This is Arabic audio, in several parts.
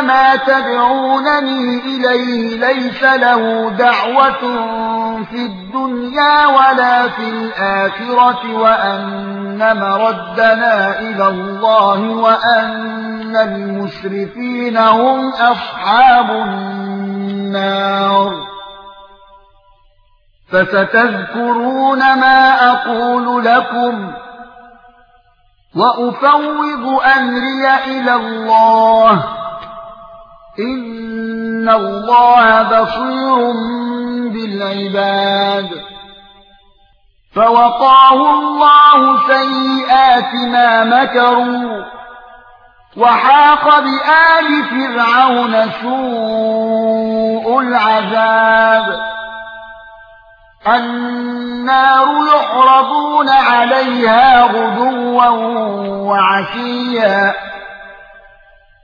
ما تدعونني إليه ليس له دعوة في الدنيا ولا في الآخرة وأن مردنا إلى الله وأن المسرفين هم أصحاب النار. فستذكرون ما أقول لكم وأفوض أمري إلى الله. إن الله بصير بالعباد فوقاه الله سيئات ما مكروا وحاق بآل فرعون سوء العذاب النار يعرضون عليها غدوا وعشيا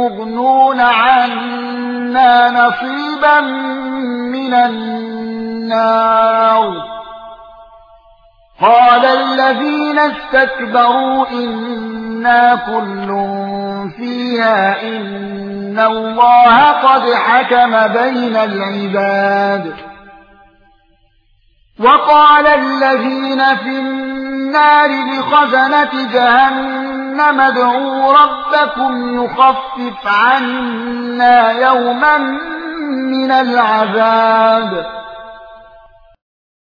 مغنون عنا نصيبا من النار. قال الذين استكبروا إنا كل فيها إن الله قد حكم بين العباد. وقال الذين في النار لخزنة جهنم ادعوا ربكم يخفف عنا يوما من العذاب